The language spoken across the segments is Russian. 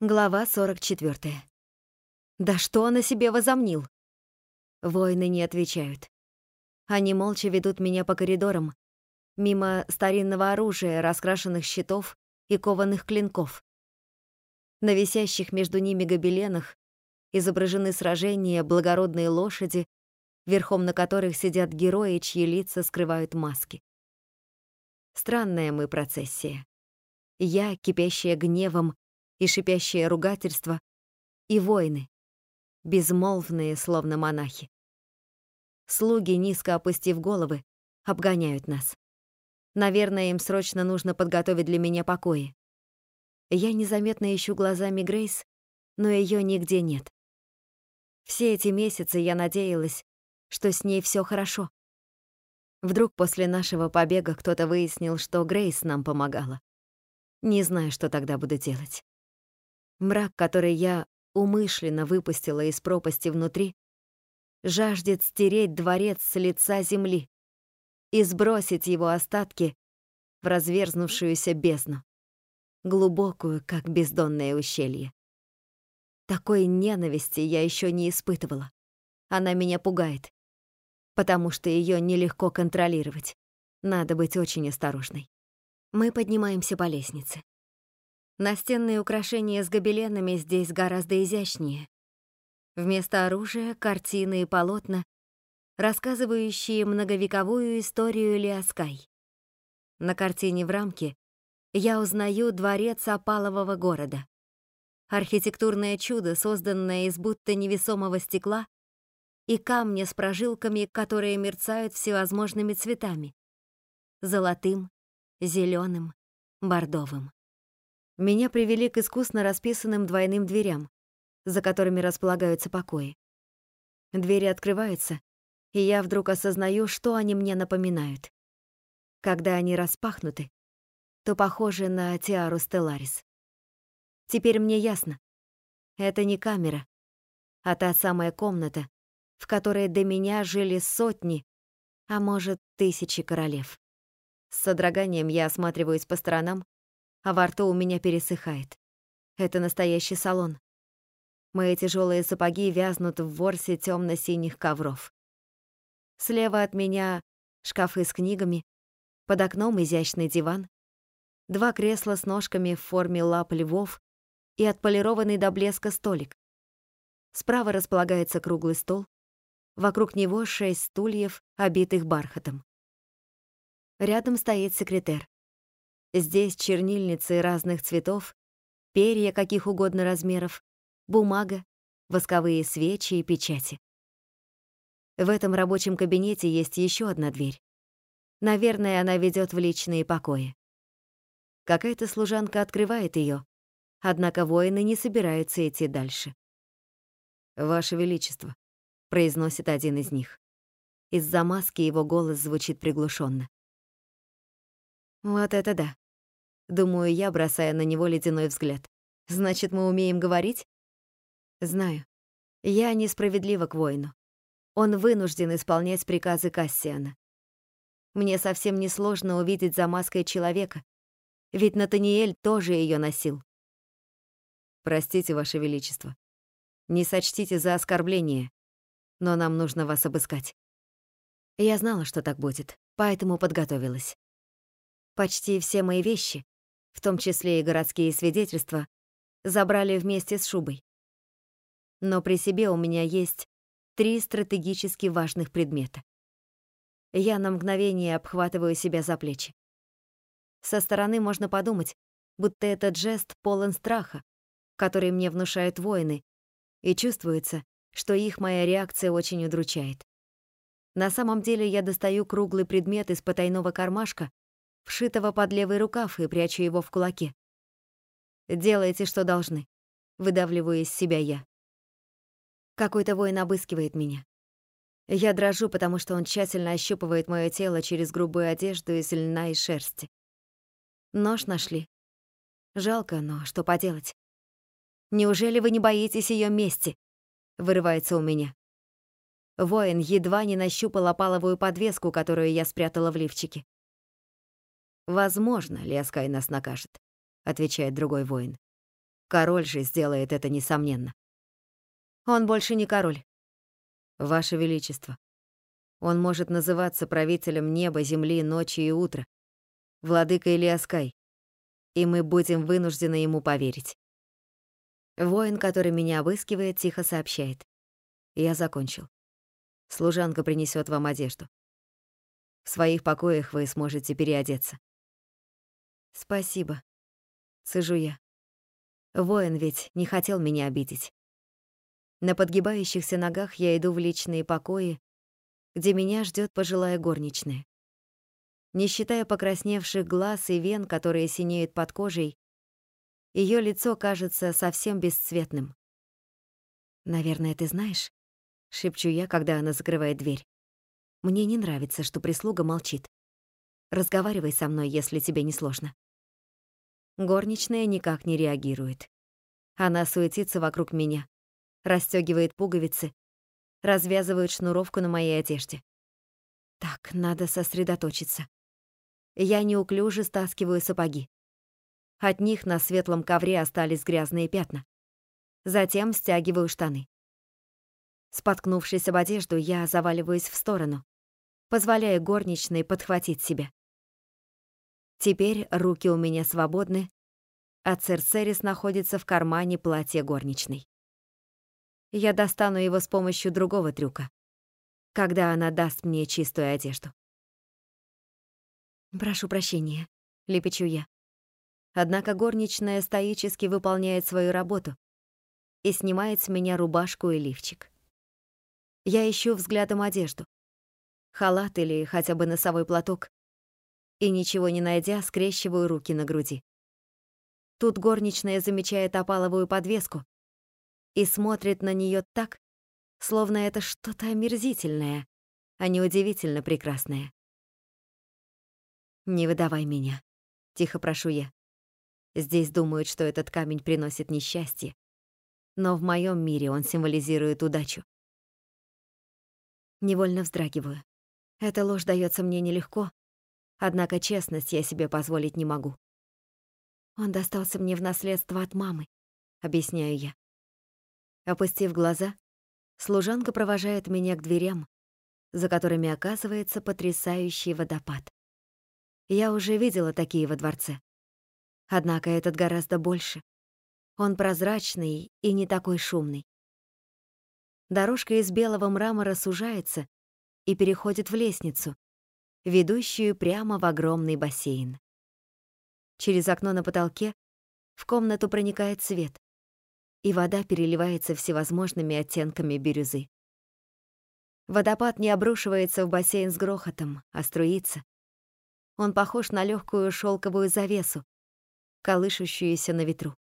Глава 44. Да что он о себе возомнил? Воины не отвечают. Они молча ведут меня по коридорам, мимо старинного оружия, раскрашенных щитов и кованых клинков. На висящих между ними гобеленах изображены сражения, благородные лошади, верхом на которых сидят герои, чьи лица скрывают маски. Странная мы процессия. Я, кипящая гневом и шипящее ругательство, и воины, безмолвные, словно монахи. Слуги, низко опустив головы, обгоняют нас. Наверное, им срочно нужно подготовить для меня покои. Я незаметно ищу глазами Грейс, но ее нигде нет. Все эти месяцы я надеялась, что с ней все хорошо. Вдруг после нашего побега кто-то выяснил, что Грейс нам помогала. Не знаю, что тогда буду делать. Мрак, который я умышленно выпустила из пропасти внутри, жаждет стереть дворец с лица земли и сбросить его остатки в разверзнувшуюся бездну, глубокую, как бездонное ущелье. Такой ненависти я еще не испытывала. Она меня пугает, потому что ее нелегко контролировать. Надо быть очень осторожной. Мы поднимаемся по лестнице. Настенные украшения с гобеленами здесь гораздо изящнее. Вместо оружия — картины и полотна, рассказывающие многовековую историю Лиаскай. На картине в рамке я узнаю дворец опалового города. Архитектурное чудо, созданное из будто невесомого стекла и камня с прожилками, которые мерцают всевозможными цветами — золотым, зеленым, бордовым. Меня привели к искусно расписанным двойным дверям, за которыми располагаются покои. Двери открываются, и я вдруг осознаю, что они мне напоминают. Когда они распахнуты, то похожи на Тиару Стелларис. Теперь мне ясно. Это не камера, а та самая комната, в которой до меня жили сотни, а может, тысячи королев. С содроганием я осматриваюсь по сторонам, а во рту у меня пересыхает. Это настоящий салон. Мои тяжелые сапоги вязнут в ворсе темно-синих ковров. Слева от меня шкафы с книгами, под окном изящный диван, два кресла с ножками в форме лап львов и отполированный до блеска столик. Справа располагается круглый стол, вокруг него шесть стульев, обитых бархатом. Рядом стоит секретарь. Здесь чернильницы разных цветов, перья каких угодно размеров, бумага, восковые свечи и печати. В этом рабочем кабинете есть еще одна дверь. Наверное, она ведет в личные покои. Какая-то служанка открывает ее, однако воины не собираются идти дальше. «Ваше Величество», — произносит один из них. Из-за маски его голос звучит приглушенно. Вот это да. Думаю я, бросая на него ледяной взгляд. Значит, мы умеем говорить? Знаю. Я несправедлива к воину. Он вынужден исполнять приказы Кассиана. Мне совсем не сложно увидеть за маской человека, ведь Натаниэль тоже ее носил. Простите, Ваше Величество. Не сочтите за оскорбление, но нам нужно вас обыскать. Я знала, что так будет, поэтому подготовилась. Почти все мои вещи, в том числе и городские свидетельства, забрали вместе с шубой. Но при себе у меня есть три стратегически важных предмета. Я на мгновение обхватываю себя за плечи. Со стороны можно подумать, будто этот жест полон страха, который мне внушают воины, и чувствуется, что их моя реакция очень удручает. На самом деле я достаю круглый предмет из потайного кармашка вшитого под левый рукав, и прячу его в кулаке. «Делайте, что должны», — выдавливаю из себя я. Какой-то воин обыскивает меня. Я дрожу, потому что он тщательно ощупывает моё тело через грубую одежду из льна и шерсти. Нож нашли. Жалко, но что поделать. Неужели вы не боитесь её мести? Вырывается у меня. Воин едва не нащупал опаловую подвеску, которую я спрятала в лифчике. «Возможно, Лескай нас накажет», — отвечает другой воин. Король же сделает это несомненно. Он больше не король. Ваше Величество. Он может называться правителем неба, земли, ночи и утра, владыкой Илиаскай, и мы будем вынуждены ему поверить. Воин, который меня обыскивает, тихо сообщает. Я закончил. Служанка принесет вам одежду. В своих покоях вы сможете переодеться. Спасибо. Сижу я. Воин ведь не хотел меня обидеть. На подгибающихся ногах я иду в личные покои, где меня ждет пожилая горничная. Не считая покрасневших глаз и вен, которые синеют под кожей, ее лицо кажется совсем бесцветным. «Наверное, ты знаешь?» — шепчу я, когда она закрывает дверь. «Мне не нравится, что прислуга молчит. Разговаривай со мной, если тебе не сложно». Горничная никак не реагирует. Она суетится вокруг меня, расстёгивает пуговицы, развязывает шнуровку на моей одежде. Так, надо сосредоточиться. Я неуклюже стаскиваю сапоги. От них на светлом ковре остались грязные пятна. Затем стягиваю штаны. Споткнувшись об одежду, я заваливаюсь в сторону, позволяя горничной подхватить себя. Теперь руки у меня свободны, а Церцерис находится в кармане платья горничной. Я достану его с помощью другого трюка, когда она даст мне чистую одежду. «Прошу прощения», — лепечу я. Однако горничная стоически выполняет свою работу и снимает с меня рубашку и лифчик. Я ищу взглядом одежду. Халат или хотя бы носовой платок. И ничего не найдя, скрещиваю руки на груди. Тут горничная замечает опаловую подвеску и смотрит на нее так, словно это что-то омерзительное, а не удивительно прекрасное. «Не выдавай меня», — тихо прошу я. Здесь думают, что этот камень приносит несчастье, но в моем мире он символизирует удачу. Невольно вздрагиваю. Эта ложь дается мне нелегко, однако честность я себе позволить не могу. Он достался мне в наследство от мамы, объясняю я. Опустив глаза, служанка провожает меня к дверям, за которыми оказывается потрясающий водопад. Я уже видела такие во дворце. Однако этот гораздо больше. Он прозрачный и не такой шумный. Дорожка из белого мрамора сужается и переходит в лестницу, ведущую прямо в огромный бассейн. Через окно на потолке в комнату проникает свет, и вода переливается всевозможными оттенками бирюзы. Водопад не обрушивается в бассейн с грохотом, а струится, он похож на легкую шелковую завесу, колышущуюся на ветру.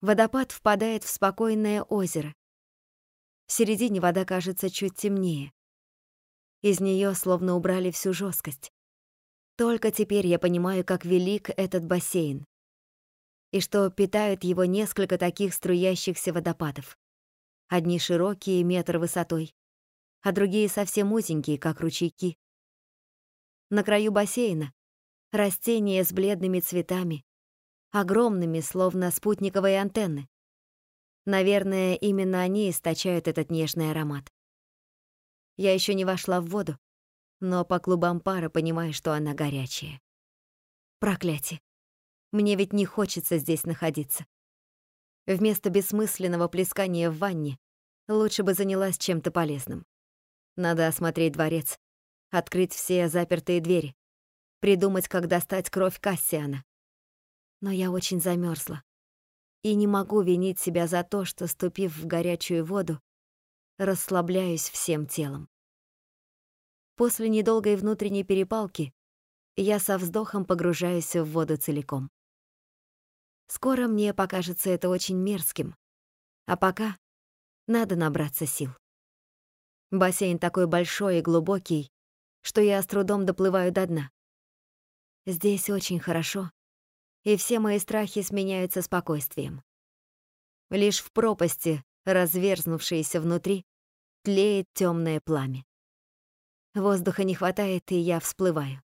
Водопад впадает в спокойное озеро. В середине вода кажется чуть темнее. Из нее словно убрали всю жесткость. Только теперь я понимаю, как велик этот бассейн, и что питают его несколько таких струящихся водопадов. Одни широкие, метр высотой, а другие совсем узенькие, как ручейки. На краю бассейна растения с бледными цветами, огромными, словно спутниковые антенны. Наверное, именно они источают этот нежный аромат. Я еще не вошла в воду, но по клубам пара понимаю, что она горячая. Проклятие. Мне ведь не хочется здесь находиться. Вместо бессмысленного плескания в ванне лучше бы занялась чем-то полезным. Надо осмотреть дворец, открыть все запертые двери, придумать, как достать кровь Кассиана. Но я очень замерзла и не могу винить себя за то, что, ступив в горячую воду, расслабляюсь всем телом. После недолгой внутренней перепалки я со вздохом погружаюсь в воду целиком. Скоро мне покажется это очень мерзким, а пока надо набраться сил. Бассейн такой большой и глубокий, что я с трудом доплываю до дна. Здесь очень хорошо, и все мои страхи сменяются спокойствием. Лишь в пропасти, разверзнувшейся внутри, тлеет темное пламя. Воздуха не хватает, и я всплываю.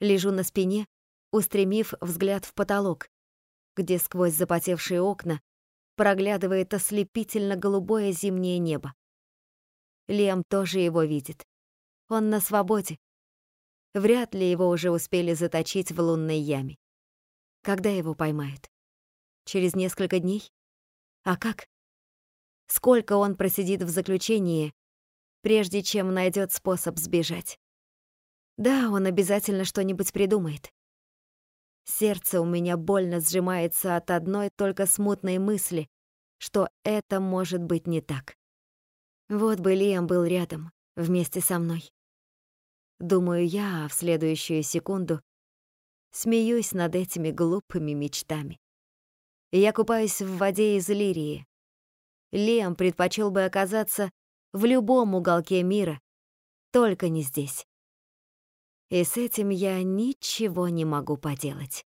Лежу на спине, устремив взгляд в потолок, где сквозь запотевшие окна проглядывает ослепительно голубое зимнее небо. Лем тоже его видит. Он на свободе. Вряд ли его уже успели заточить в лунной яме. Когда его поймают? Через несколько дней? А как? Сколько он просидит в заключении, прежде чем найдет способ сбежать? Да, он обязательно что-нибудь придумает. Сердце у меня больно сжимается от одной только смутной мысли, что это может быть не так. Вот бы Лиам был рядом, вместе со мной. Думаю я, а в следующую секунду смеюсь над этими глупыми мечтами. Я купаюсь в воде из лирии. Лиам предпочел бы оказаться в любом уголке мира, только не здесь. И с этим я ничего не могу поделать.